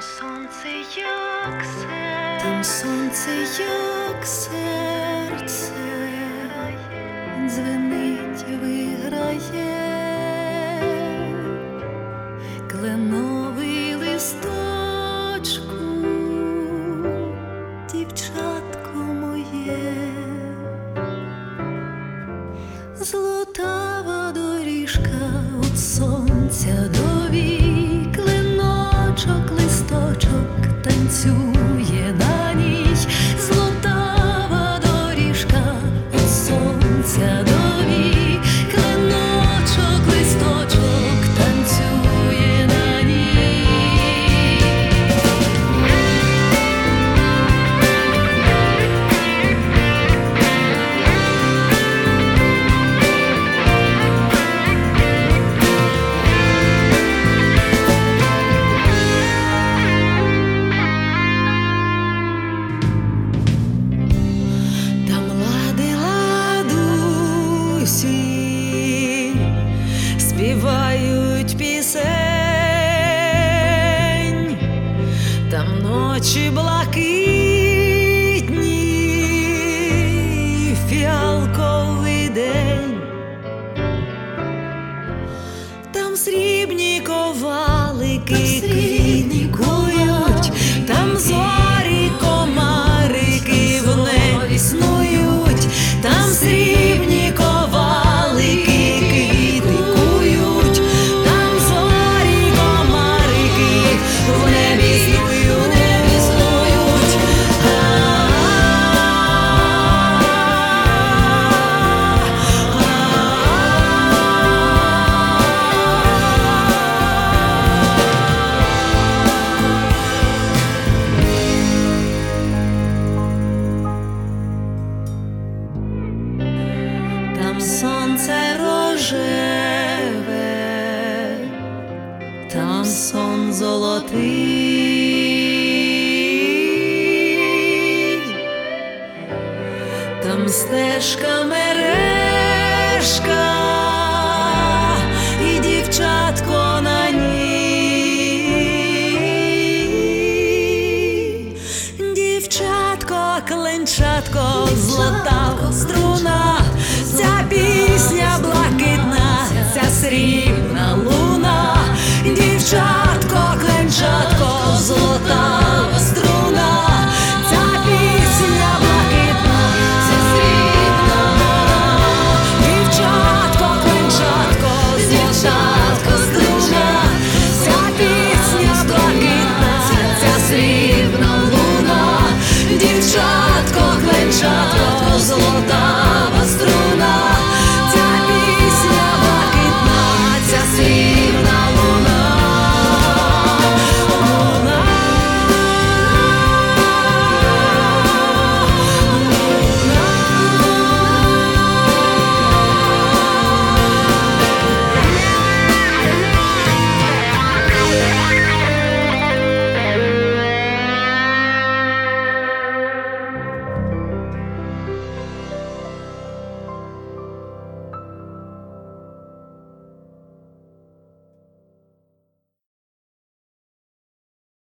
сонце, як серце, там сонце, як серце, дзвенить, виграє, кленовий листочку, дівчатко моє, золотава доріжка від сонця до сонця ладусі співають пісень, там ночі блакитні, фіалковий день, там срібні там сон золотий, там стежка мережка і дівчатко на ній. Дівчатко, кленчатко, злота струна, ця пісня блакитна, ця срібна